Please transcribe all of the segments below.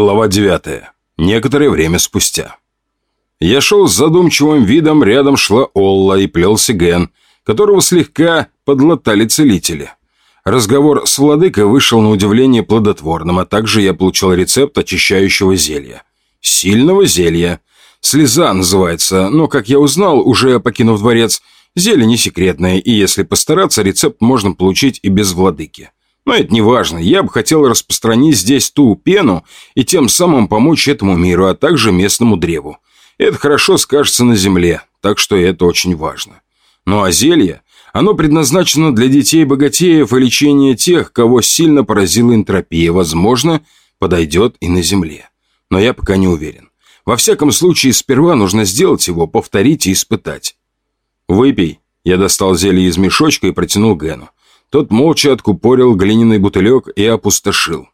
Глава 9. Некоторое время спустя. Я шел с задумчивым видом, рядом шла Олла и плелся Ген, которого слегка подлатали целители. Разговор с владыкой вышел на удивление плодотворным, а также я получил рецепт очищающего зелья. Сильного зелья. Слеза называется, но, как я узнал, уже покинув дворец, зелье не секретное, и если постараться, рецепт можно получить и без владыки. Но это не важно. Я бы хотел распространить здесь ту пену и тем самым помочь этому миру, а также местному древу. Это хорошо скажется на земле, так что это очень важно. Ну а зелье? Оно предназначено для детей-богатеев и лечения тех, кого сильно поразила энтропия. Возможно, подойдет и на земле. Но я пока не уверен. Во всяком случае, сперва нужно сделать его, повторить и испытать. «Выпей». Я достал зелье из мешочка и протянул Гену. Тот молча откупорил глиняный бутылек и опустошил.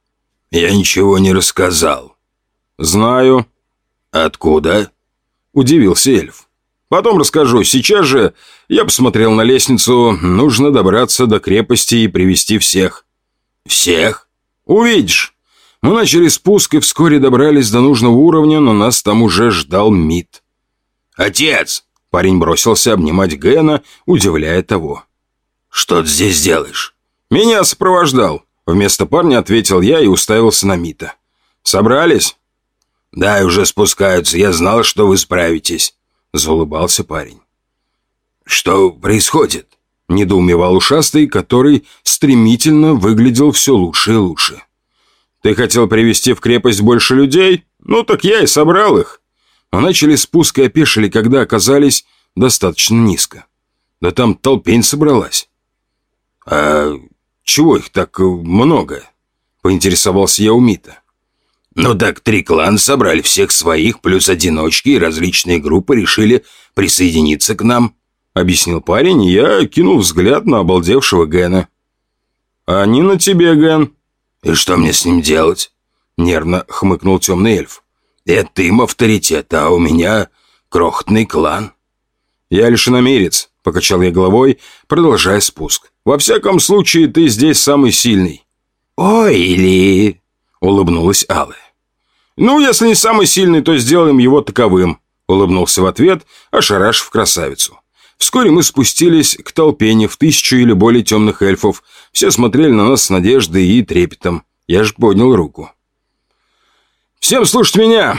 «Я ничего не рассказал». «Знаю». «Откуда?» Удивился эльф. «Потом расскажу. Сейчас же я посмотрел на лестницу. Нужно добраться до крепости и привести всех». «Всех?» «Увидишь. Мы начали спуск и вскоре добрались до нужного уровня, но нас там уже ждал Мид». «Отец!» Парень бросился обнимать Гэна, удивляя того. «Что ты здесь делаешь?» «Меня сопровождал», — вместо парня ответил я и уставился на Мита. «Собрались?» «Да, уже спускаются. Я знал, что вы справитесь», — заулыбался парень. «Что происходит?» — недоумевал ушастый, который стремительно выглядел все лучше и лучше. «Ты хотел привести в крепость больше людей? Ну так я и собрал их». Мы начали спуск и опешили, когда оказались достаточно низко. Да там толпень собралась. «А чего их так много?» — поинтересовался я у Мита. «Ну так три клана собрали всех своих, плюс одиночки, и различные группы решили присоединиться к нам», — объяснил парень, и я кинул взгляд на обалдевшего Гэна. «Они на тебе, Ген». «И что мне с ним делать?» — нервно хмыкнул темный эльф. «Это им авторитет, а у меня крохотный клан». «Я лишь иномерец», — покачал я головой, продолжая спуск. Во всяком случае, ты здесь самый сильный». «Ой, или...» — улыбнулась Алла. «Ну, если не самый сильный, то сделаем его таковым», — улыбнулся в ответ, ошарашив красавицу. Вскоре мы спустились к толпе в тысячу или более темных эльфов. Все смотрели на нас с надеждой и трепетом. Я же поднял руку. «Всем слушать меня!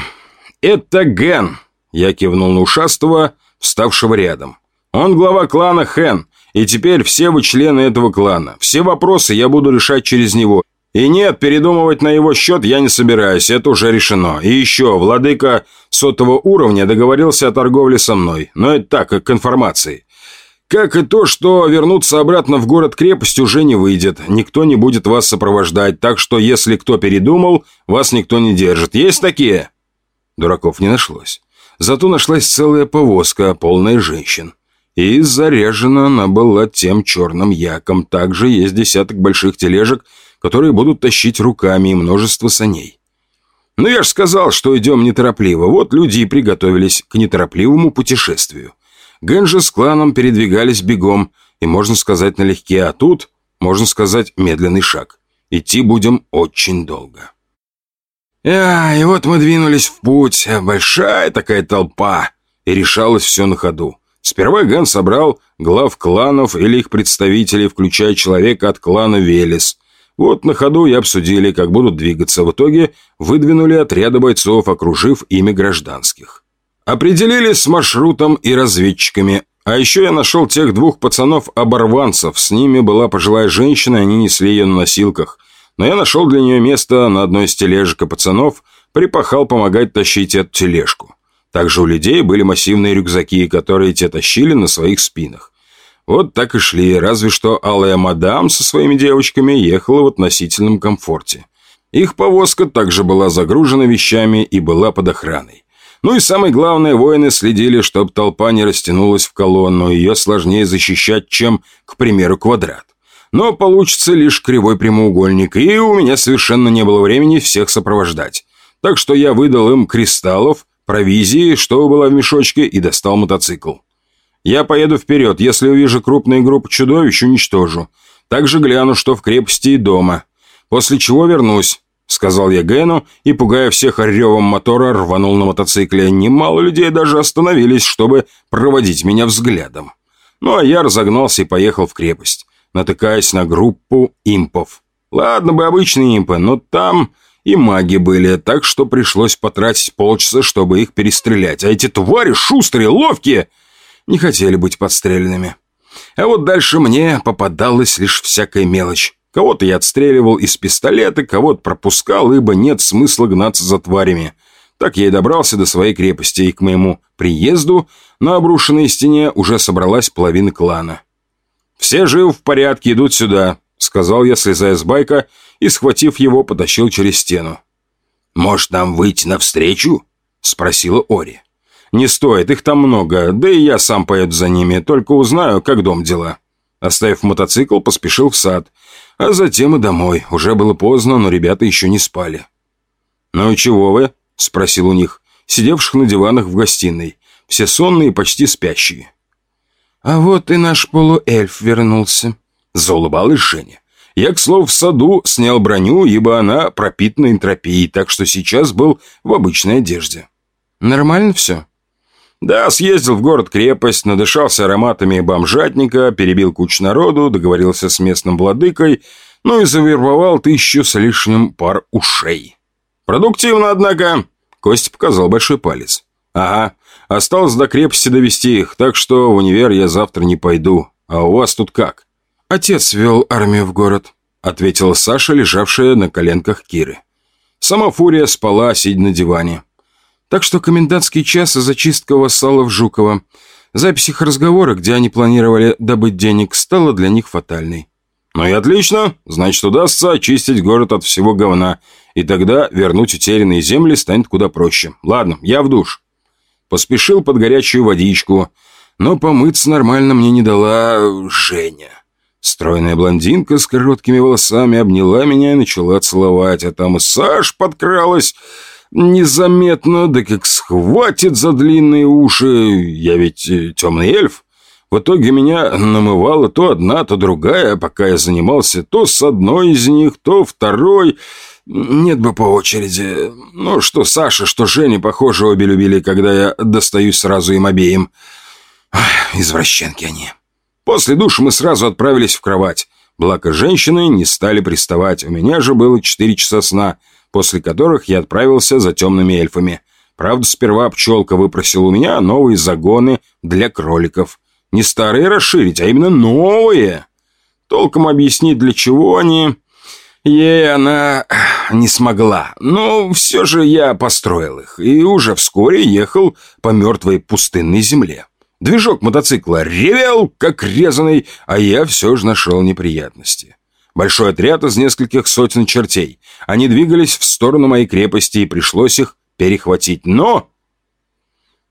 Это Ген!» Я кивнул на ушастого, вставшего рядом. «Он глава клана Хэн, и теперь все вы члены этого клана. Все вопросы я буду решать через него. И нет, передумывать на его счет я не собираюсь, это уже решено. И еще, владыка сотого уровня договорился о торговле со мной. Но это так, к информации. Как и то, что вернуться обратно в город-крепость уже не выйдет. Никто не будет вас сопровождать, так что если кто передумал, вас никто не держит. Есть такие? Дураков не нашлось. Зато нашлась целая повозка, полная женщин. И заряжена она была тем черным яком. Также есть десяток больших тележек, которые будут тащить руками и множество саней. Ну, я же сказал, что идем неторопливо. Вот люди и приготовились к неторопливому путешествию. Генжи с кланом передвигались бегом, и, можно сказать, налегке, а тут, можно сказать, медленный шаг. Идти будем очень долго. А, и вот мы двинулись в путь. Большая такая толпа. И решалось все на ходу. Сперва Ган собрал глав кланов или их представителей, включая человека от клана Велес. Вот на ходу и обсудили, как будут двигаться. В итоге выдвинули отряды бойцов, окружив ими гражданских. Определились с маршрутом и разведчиками. А еще я нашел тех двух пацанов-оборванцев. С ними была пожилая женщина, они несли ее на носилках. Но я нашел для нее место на одной из тележек, пацанов припахал помогать тащить эту тележку. Также у людей были массивные рюкзаки, которые те тащили на своих спинах. Вот так и шли, разве что алая мадам со своими девочками ехала в относительном комфорте. Их повозка также была загружена вещами и была под охраной. Ну и самое главное, воины следили, чтобы толпа не растянулась в колонну, ее сложнее защищать, чем, к примеру, квадрат. Но получится лишь кривой прямоугольник, и у меня совершенно не было времени всех сопровождать. Так что я выдал им кристаллов, провизии, что было в мешочке, и достал мотоцикл. Я поеду вперед, если увижу крупные группы чудовищ, уничтожу. Также гляну, что в крепости и дома. После чего вернусь. — сказал я Гэну и, пугая всех ревом мотора, рванул на мотоцикле. Немало людей даже остановились, чтобы проводить меня взглядом. Ну а я разогнался и поехал в крепость, натыкаясь на группу импов. Ладно бы обычные импы, но там и маги были, так что пришлось потратить полчаса, чтобы их перестрелять. А эти твари шустрые, ловкие, не хотели быть подстреленными. А вот дальше мне попадалась лишь всякая мелочь. Кого-то я отстреливал из пистолета, кого-то пропускал, ибо нет смысла гнаться за тварями. Так я и добрался до своей крепости, и к моему приезду на обрушенной стене уже собралась половина клана. «Все живы в порядке, идут сюда», — сказал я, слезая с байка, и, схватив его, потащил через стену. «Может, нам выйти навстречу?» — спросила Ори. «Не стоит, их там много, да и я сам поеду за ними, только узнаю, как дом дела». Оставив мотоцикл, поспешил в сад, а затем и домой. Уже было поздно, но ребята еще не спали. «Ну и чего вы?» – спросил у них, сидевших на диванах в гостиной. Все сонные и почти спящие. «А вот и наш полуэльф вернулся», – заулыбалась Женя. Я, к слову, в саду снял броню, ибо она пропитана энтропией, так что сейчас был в обычной одежде. «Нормально все?» Да, съездил в город-крепость, надышался ароматами бомжатника, перебил кучу народу, договорился с местным владыкой, ну и завербовал тысячу с лишним пар ушей. Продуктивно, однако. Кость показал большой палец. Ага, осталось до крепости довести их, так что в универ я завтра не пойду. А у вас тут как? Отец вел армию в город, ответила Саша, лежавшая на коленках Киры. Сама Фурия спала, сидя на диване. Так что комендантский час и зачистка вассалов Жукова. Запись их разговора, где они планировали добыть денег, стала для них фатальной. «Ну и отлично. Значит, удастся очистить город от всего говна. И тогда вернуть утерянные земли станет куда проще. Ладно, я в душ». Поспешил под горячую водичку. Но помыться нормально мне не дала Женя. Стройная блондинка с короткими волосами обняла меня и начала целовать. А там и Саш подкралась незаметно, да как схватит за длинные уши. Я ведь э, темный эльф. В итоге меня намывала то одна, то другая, пока я занимался то с одной из них, то второй. Нет бы по очереди. Ну, что Саша, что Женя, похоже, обе любили, когда я достаюсь сразу им обеим. Ах, извращенки они. После душа мы сразу отправились в кровать. Благо, женщины не стали приставать. У меня же было четыре часа сна — после которых я отправился за темными эльфами. Правда, сперва пчелка выпросила у меня новые загоны для кроликов. Не старые расширить, а именно новые. Толком объяснить, для чего они... Ей она не смогла, но все же я построил их и уже вскоре ехал по мертвой пустынной земле. Движок мотоцикла ревел, как резаный, а я все же нашел неприятности. Большой отряд из нескольких сотен чертей. Они двигались в сторону моей крепости, и пришлось их перехватить. Но...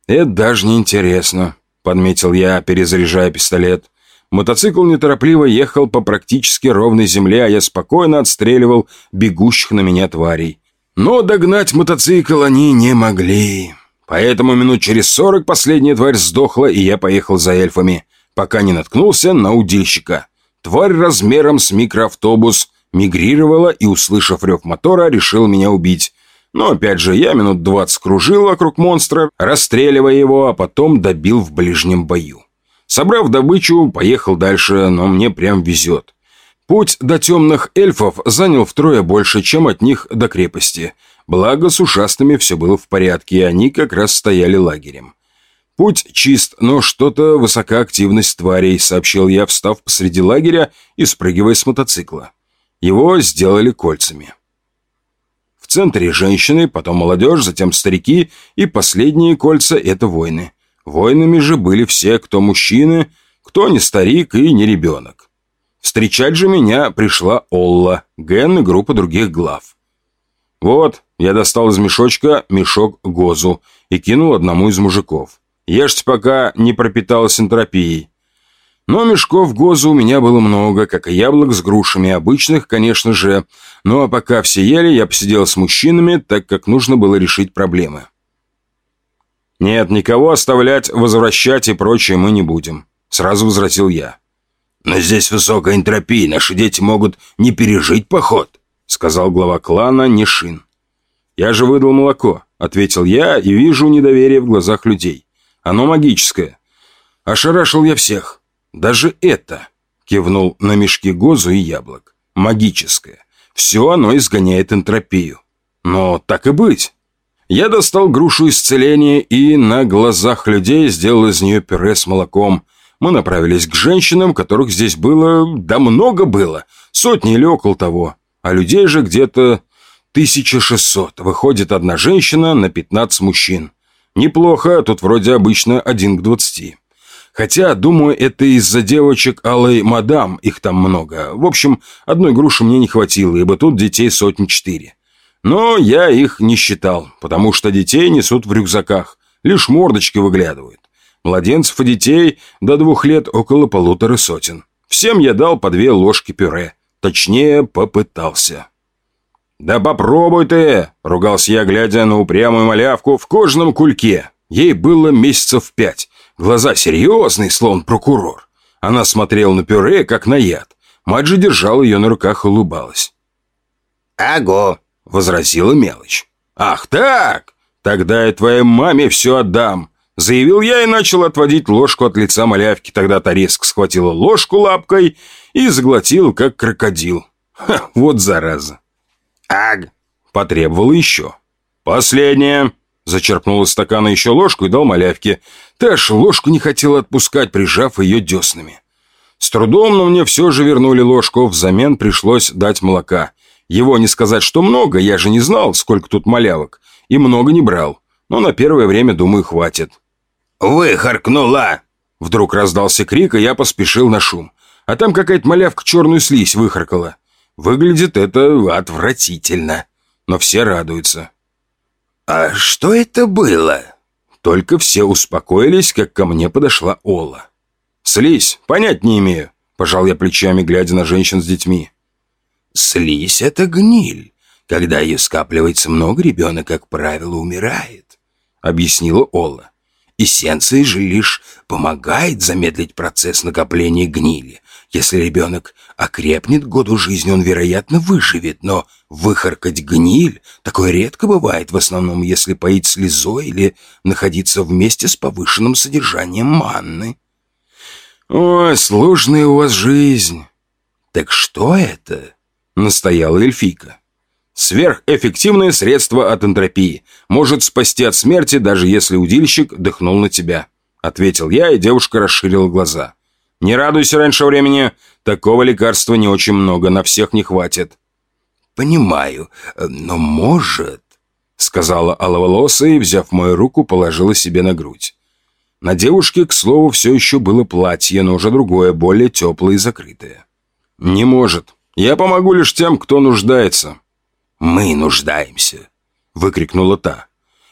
«Это даже не интересно», — подметил я, перезаряжая пистолет. Мотоцикл неторопливо ехал по практически ровной земле, а я спокойно отстреливал бегущих на меня тварей. Но догнать мотоцикл они не могли. Поэтому минут через сорок последняя тварь сдохла, и я поехал за эльфами, пока не наткнулся на удильщика. Тварь размером с микроавтобус мигрировала и, услышав рев мотора, решил меня убить. Но опять же, я минут двадцать кружил вокруг монстра, расстреливая его, а потом добил в ближнем бою. Собрав добычу, поехал дальше, но мне прям везет. Путь до темных эльфов занял втрое больше, чем от них до крепости. Благо, с ушастыми все было в порядке, и они как раз стояли лагерем. «Путь чист, но что-то высока активность тварей», — сообщил я, встав посреди лагеря и спрыгивая с мотоцикла. Его сделали кольцами. В центре женщины, потом молодежь, затем старики, и последние кольца — это воины. Воинами же были все, кто мужчины, кто не старик и не ребенок. Встречать же меня пришла Олла, Ген и группа других глав. Вот, я достал из мешочка мешок гозу и кинул одному из мужиков. Ешьте, пока не пропиталась энтропией. Но мешков гоза у меня было много, как и яблок с грушами, обычных, конечно же. Ну а пока все ели, я посидел с мужчинами, так как нужно было решить проблемы. «Нет, никого оставлять, возвращать и прочее мы не будем», — сразу возвратил я. «Но здесь высокая энтропия, наши дети могут не пережить поход», — сказал глава клана Нишин. «Я же выдал молоко», — ответил я и вижу недоверие в глазах людей. «Оно магическое». Ошарашил я всех. Даже это, кивнул на мешки гозу и яблок, магическое. Все оно изгоняет энтропию. Но так и быть. Я достал грушу исцеления и на глазах людей сделал из нее пюре с молоком. Мы направились к женщинам, которых здесь было... Да много было. Сотни или около того. А людей же где-то 1600. Выходит одна женщина на 15 мужчин. Неплохо, тут вроде обычно один к 20. Хотя, думаю, это из-за девочек Алой Мадам, их там много. В общем, одной груши мне не хватило, ибо тут детей сотни четыре. Но я их не считал, потому что детей несут в рюкзаках, лишь мордочки выглядывают. Младенцев и детей до двух лет около полутора сотен. Всем я дал по две ложки пюре. Точнее, попытался. «Да попробуй ты!» — ругался я, глядя на упрямую малявку в кожаном кульке. Ей было месяцев пять. Глаза серьезные, словно прокурор. Она смотрела на пюре, как на яд. Мать же держала ее на руках и улыбалась. «Аго!» — возразила мелочь. «Ах так! Тогда я твоей маме все отдам!» Заявил я и начал отводить ложку от лица малявки. Тогда та резко схватила ложку лапкой и заглотил, как крокодил. Ха, вот зараза. «Аг!» — потребовал еще. «Последнее!» Зачерпнул из стакана еще ложку и дал малявке. Ты аж ложку не хотела отпускать, прижав ее деснами. С трудом, но мне все же вернули ложку. Взамен пришлось дать молока. Его не сказать, что много, я же не знал, сколько тут малявок. И много не брал. Но на первое время, думаю, хватит. «Выхаркнула!» Вдруг раздался крик, и я поспешил на шум. А там какая-то малявка черную слизь выхаркала. Выглядит это отвратительно. Но все радуются. «А что это было?» Только все успокоились, как ко мне подошла Ола. «Слизь, понять не имею», – пожал я плечами, глядя на женщин с детьми. «Слизь – это гниль. Когда ее скапливается много, ребенок, как правило, умирает», – объяснила Ола. Эссенция же лишь помогает замедлить процесс накопления гнили. Если ребенок окрепнет году жизни, он, вероятно, выживет, но выхаркать гниль такое редко бывает, в основном, если поить слезой или находиться вместе с повышенным содержанием манны. «Ой, сложная у вас жизнь!» «Так что это?» — настояла эльфийка. Сверхэффективное средство от энтропии. Может спасти от смерти, даже если удильщик дыхнул на тебя. Ответил я, и девушка расширила глаза. Не радуйся раньше времени. Такого лекарства не очень много, на всех не хватит. Понимаю, но может... Сказала аловолосая и, взяв мою руку, положила себе на грудь. На девушке, к слову, все еще было платье, но уже другое, более теплое и закрытое. «Не может. Я помогу лишь тем, кто нуждается», «Мы нуждаемся!» — выкрикнула та.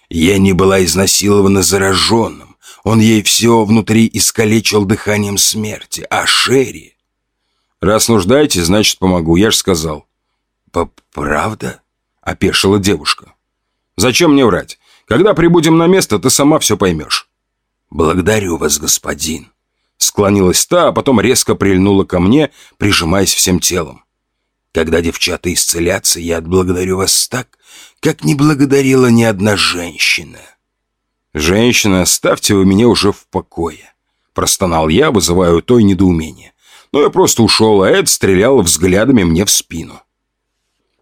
«Я не была изнасилована зараженным. Он ей все внутри искалечил дыханием смерти. А Шерри...» «Раз нуждаетесь, значит, помогу. Я ж сказал». «Правда?» — опешила девушка. «Зачем мне врать? Когда прибудем на место, ты сама все поймешь». «Благодарю вас, господин», — склонилась та, а потом резко прильнула ко мне, прижимаясь всем телом. Когда девчата исцелятся, я отблагодарю вас так, как не благодарила ни одна женщина». «Женщина, оставьте вы меня уже в покое», — простонал я, вызывая у той недоумение. Но я просто ушел, а Эд стрелял взглядами мне в спину.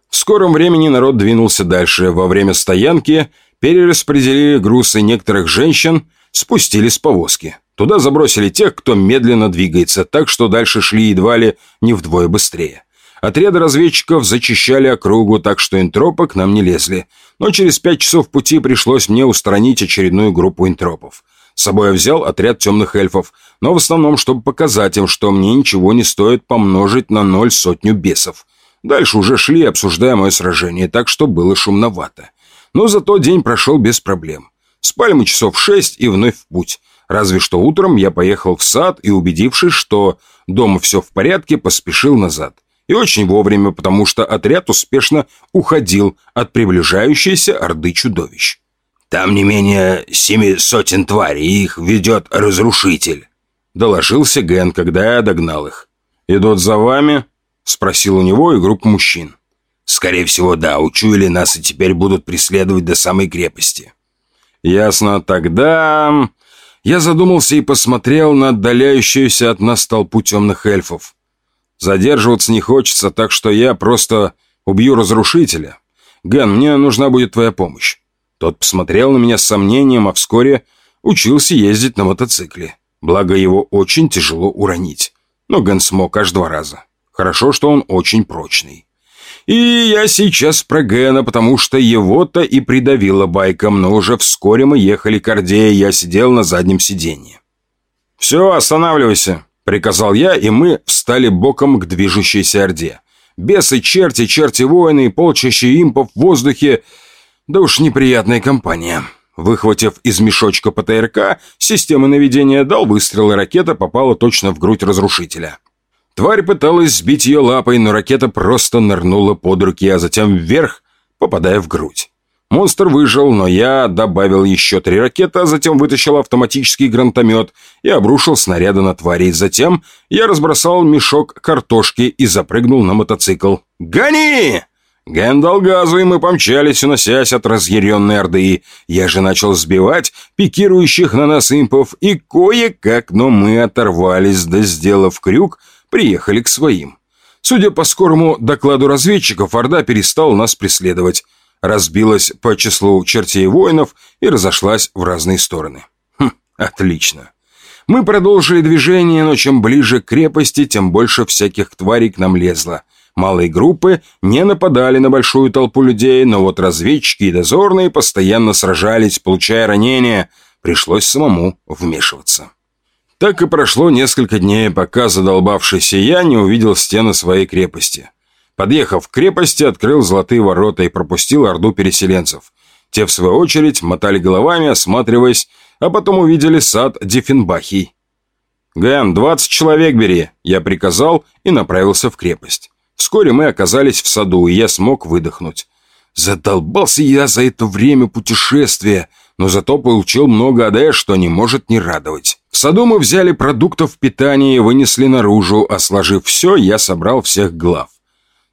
В скором времени народ двинулся дальше. Во время стоянки перераспределили грузы некоторых женщин, спустили с повозки. Туда забросили тех, кто медленно двигается, так что дальше шли едва ли не вдвое быстрее. Отряды разведчиков зачищали округу, так что энтропы к нам не лезли. Но через пять часов пути пришлось мне устранить очередную группу энтропов. С собой я взял отряд темных эльфов, но в основном, чтобы показать им, что мне ничего не стоит помножить на ноль сотню бесов. Дальше уже шли, обсуждая мое сражение, так что было шумновато. Но зато день прошел без проблем. Спали мы часов шесть и вновь в путь. Разве что утром я поехал в сад и, убедившись, что дома все в порядке, поспешил назад. И очень вовремя, потому что отряд успешно уходил от приближающейся орды чудовищ. «Там не менее семи сотен тварей, их ведет разрушитель», — доложился Ген, когда я догнал их. «Идут за вами?» — спросил у него и группа мужчин. «Скорее всего, да. Учуяли нас и теперь будут преследовать до самой крепости». «Ясно. Тогда...» Я задумался и посмотрел на отдаляющуюся от нас толпу темных эльфов. Задерживаться не хочется, так что я просто убью разрушителя. Ген, мне нужна будет твоя помощь. Тот посмотрел на меня с сомнением, а вскоре учился ездить на мотоцикле. Благо, его очень тяжело уронить. Но Ген смог аж два раза. Хорошо, что он очень прочный. И я сейчас про Гена, потому что его-то и придавило байком, но уже вскоре мы ехали к Орде, я сидел на заднем сиденье. «Все, останавливайся», — приказал я, и мы встали боком к движущейся Орде. Бесы, черти, черти-воины и полчища импов в воздухе. Да уж неприятная компания. Выхватив из мешочка ПТРК, системы наведения дал выстрел, и ракета попала точно в грудь разрушителя. Тварь пыталась сбить ее лапой, но ракета просто нырнула под руки, а затем вверх, попадая в грудь. Монстр выжил, но я добавил еще три ракеты, а затем вытащил автоматический гранатомет и обрушил снаряды на твари. Затем я разбросал мешок картошки и запрыгнул на мотоцикл. «Гони!» Ген дал газу, и мы помчались, уносясь от разъяренной орды. Я же начал сбивать пикирующих на нас импов, и кое-как, но мы оторвались, да сделав крюк, приехали к своим. Судя по скорому докладу разведчиков, Орда перестал нас преследовать, разбилась по числу чертей воинов и разошлась в разные стороны. Хм, отлично. Мы продолжили движение, но чем ближе к крепости, тем больше всяких тварей к нам лезло. Малые группы не нападали на большую толпу людей, но вот разведчики и дозорные постоянно сражались, получая ранения. Пришлось самому вмешиваться. Так и прошло несколько дней, пока задолбавшийся я не увидел стены своей крепости. Подъехав к крепости, открыл золотые ворота и пропустил орду переселенцев. Те, в свою очередь, мотали головами, осматриваясь, а потом увидели сад Диффенбахий. «Ген, двадцать человек бери!» Я приказал и направился в крепость. Вскоре мы оказались в саду, и я смог выдохнуть. Задолбался я за это время путешествия, но зато получил много АД, что не может не радовать. В саду мы взяли продуктов питания и вынесли наружу, а сложив все, я собрал всех глав.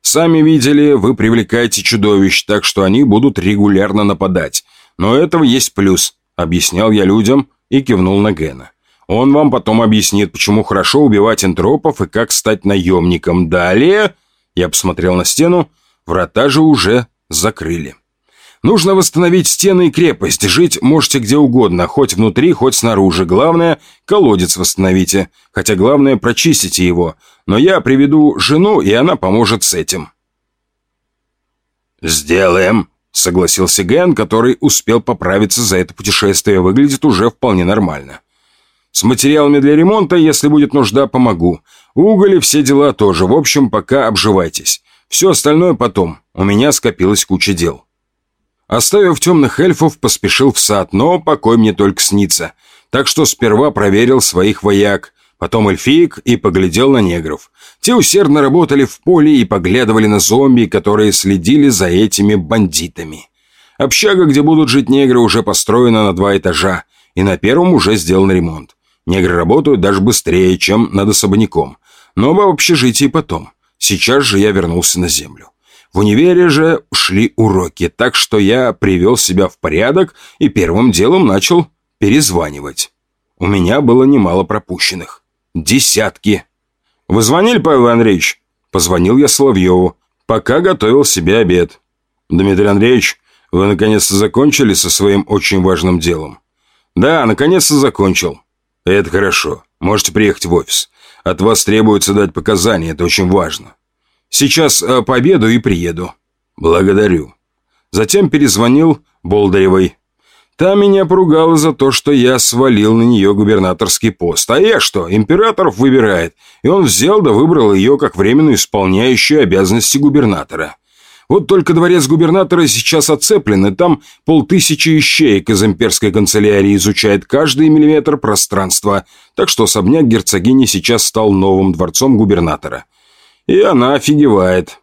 Сами видели, вы привлекаете чудовищ, так что они будут регулярно нападать. Но этого есть плюс, объяснял я людям и кивнул на Гена. Он вам потом объяснит, почему хорошо убивать энтропов и как стать наемником. Далее, я посмотрел на стену, врата же уже закрыли. Нужно восстановить стены и крепость. Жить можете где угодно, хоть внутри, хоть снаружи. Главное, колодец восстановите. Хотя главное, прочистите его. Но я приведу жену, и она поможет с этим». «Сделаем», — согласился Ген, который успел поправиться за это путешествие. Выглядит уже вполне нормально. «С материалами для ремонта, если будет нужда, помогу. Уголь и все дела тоже. В общем, пока обживайтесь. Все остальное потом. У меня скопилась куча дел». Оставив темных эльфов, поспешил в сад, но покой мне только снится. Так что сперва проверил своих вояк, потом эльфиек и поглядел на негров. Те усердно работали в поле и поглядывали на зомби, которые следили за этими бандитами. Общага, где будут жить негры, уже построена на два этажа, и на первом уже сделан ремонт. Негры работают даже быстрее, чем над особняком. Но об общежитии потом. Сейчас же я вернулся на землю. В универе же шли уроки, так что я привел себя в порядок и первым делом начал перезванивать. У меня было немало пропущенных. Десятки. «Вы звонили, Павел Андреевич?» Позвонил я Соловьеву, пока готовил себе обед. «Дмитрий Андреевич, вы наконец-то закончили со своим очень важным делом?» «Да, наконец-то закончил». «Это хорошо. Можете приехать в офис. От вас требуется дать показания, это очень важно». Сейчас э, пообеду и приеду». «Благодарю». Затем перезвонил Болдыревой. Та меня поругала за то, что я свалил на нее губернаторский пост. А я что, императоров выбирает, и он взял да выбрал ее как временно исполняющую обязанности губернатора. Вот только дворец губернатора сейчас оцеплен, и там полтысячи ищеек из имперской канцелярии изучает каждый миллиметр пространства, так что особняк герцогини сейчас стал новым дворцом губернатора. И она офигевает.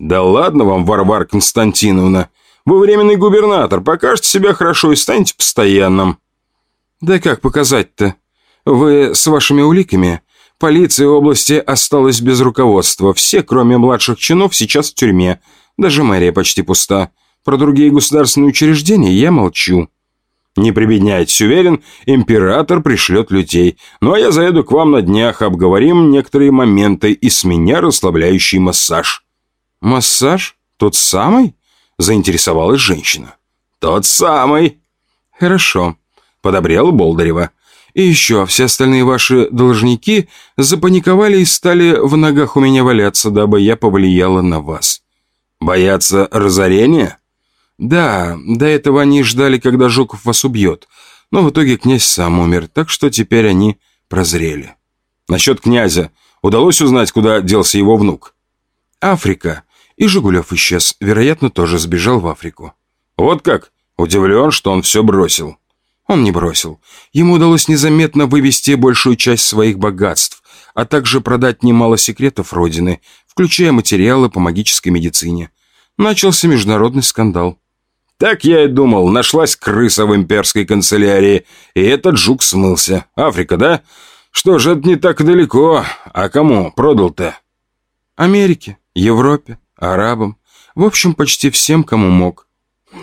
«Да ладно вам, Варвара Константиновна. Вы временный губернатор, покажете себя хорошо и станете постоянным». «Да как показать-то? Вы с вашими уликами? Полиция области осталась без руководства. Все, кроме младших чинов, сейчас в тюрьме. Даже мэрия почти пуста. Про другие государственные учреждения я молчу». «Не прибедняйтесь, уверен, император пришлет людей. Ну а я заеду к вам на днях, обговорим некоторые моменты, и с меня расслабляющий массаж». «Массаж? Тот самый?» – заинтересовалась женщина. «Тот самый». «Хорошо», – подобрела Болдарева. «И еще, все остальные ваши должники запаниковали и стали в ногах у меня валяться, дабы я повлияла на вас». «Боятся разорения?» «Да, до этого они ждали, когда Жуков вас убьет. Но в итоге князь сам умер, так что теперь они прозрели». «Насчет князя. Удалось узнать, куда делся его внук?» «Африка. И Жигулев исчез. Вероятно, тоже сбежал в Африку». «Вот как? Удивлен, что он все бросил». Он не бросил. Ему удалось незаметно вывести большую часть своих богатств, а также продать немало секретов Родины, включая материалы по магической медицине. Начался международный скандал. Так я и думал, нашлась крыса в имперской канцелярии, и этот жук смылся. Африка, да? Что же, это не так далеко. А кому продал-то? Америке, Европе, арабам. В общем, почти всем, кому мог.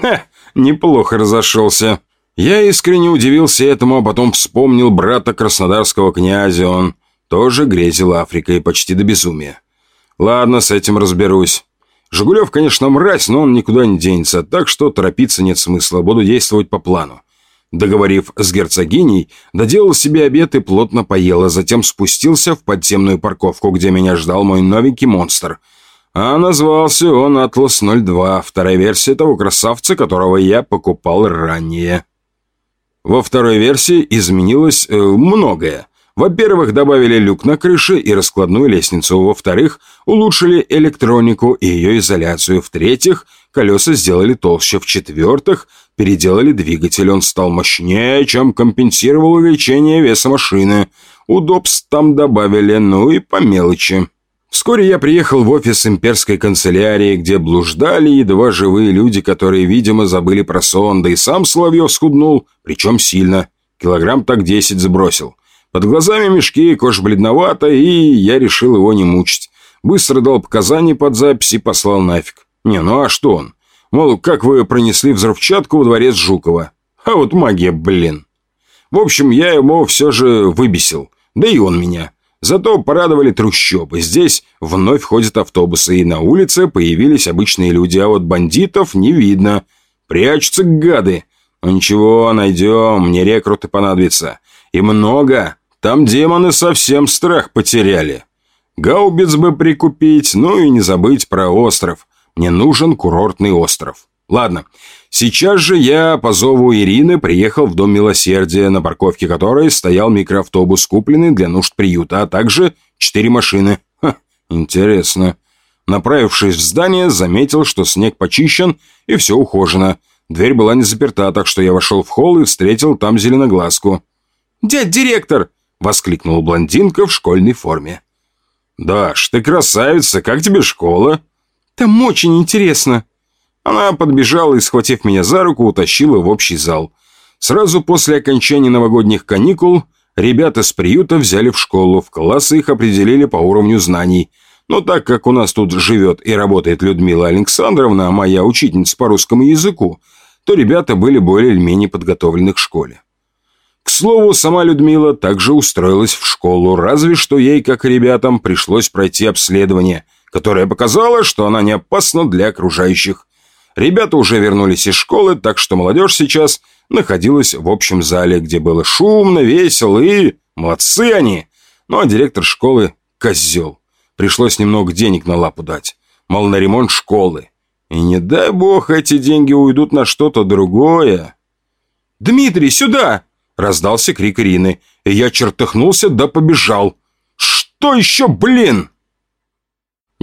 Ха, неплохо разошелся. Я искренне удивился этому, а потом вспомнил брата краснодарского князя. Он тоже грезил Африкой почти до безумия. Ладно, с этим разберусь. Жигулев, конечно, мразь, но он никуда не денется, так что торопиться нет смысла, буду действовать по плану. Договорив с герцогиней, доделал себе обед и плотно поел, а затем спустился в подземную парковку, где меня ждал мой новенький монстр. А назвался он «Атлас-02», вторая версия того красавца, которого я покупал ранее. Во второй версии изменилось э, многое. Во-первых, добавили люк на крыше и раскладную лестницу. Во-вторых, улучшили электронику и ее изоляцию. В-третьих, колеса сделали толще. В-четвертых, переделали двигатель. Он стал мощнее, чем компенсировал увеличение веса машины. Удобств там добавили, ну и по мелочи. Вскоре я приехал в офис имперской канцелярии, где блуждали едва живые люди, которые, видимо, забыли про сон, да и сам Соловьев схуднул, причем сильно. Килограмм так десять сбросил. Под глазами мешки, кожа бледновата, и я решил его не мучить. Быстро дал показания под запись и послал нафиг. Не, ну а что он? Мол, как вы пронесли взрывчатку во дворец Жукова? А вот магия, блин. В общем, я ему все же выбесил. Да и он меня. Зато порадовали трущобы. Здесь вновь ходят автобусы, и на улице появились обычные люди, а вот бандитов не видно. Прячутся гады. Но ничего, найдем, мне рекруты понадобятся. И много. Там демоны совсем страх потеряли. Гаубиц бы прикупить, ну и не забыть про остров. Мне нужен курортный остров. Ладно, сейчас же я по зову Ирины приехал в Дом Милосердия, на парковке которой стоял микроавтобус, купленный для нужд приюта, а также четыре машины. Ха, интересно. Направившись в здание, заметил, что снег почищен и все ухожено. Дверь была не заперта, так что я вошел в холл и встретил там зеленоглазку. «Дядь директор!» — воскликнула блондинка в школьной форме. «Даш, ты красавица, как тебе школа?» «Там очень интересно». Она подбежала и, схватив меня за руку, утащила в общий зал. Сразу после окончания новогодних каникул ребята с приюта взяли в школу, в классы их определили по уровню знаний. Но так как у нас тут живет и работает Людмила Александровна, моя учительница по русскому языку, то ребята были более или менее подготовлены к школе. К слову, сама Людмила также устроилась в школу, разве что ей, как и ребятам, пришлось пройти обследование, которое показало, что она не опасна для окружающих. Ребята уже вернулись из школы, так что молодежь сейчас находилась в общем зале, где было шумно, весело и... Молодцы они! Ну а директор школы – козел. Пришлось немного денег на лапу дать. Мол, на ремонт школы. И не дай бог эти деньги уйдут на что-то другое. «Дмитрий, сюда!» Раздался крик Ирины, и я чертыхнулся да побежал. «Что еще, блин?»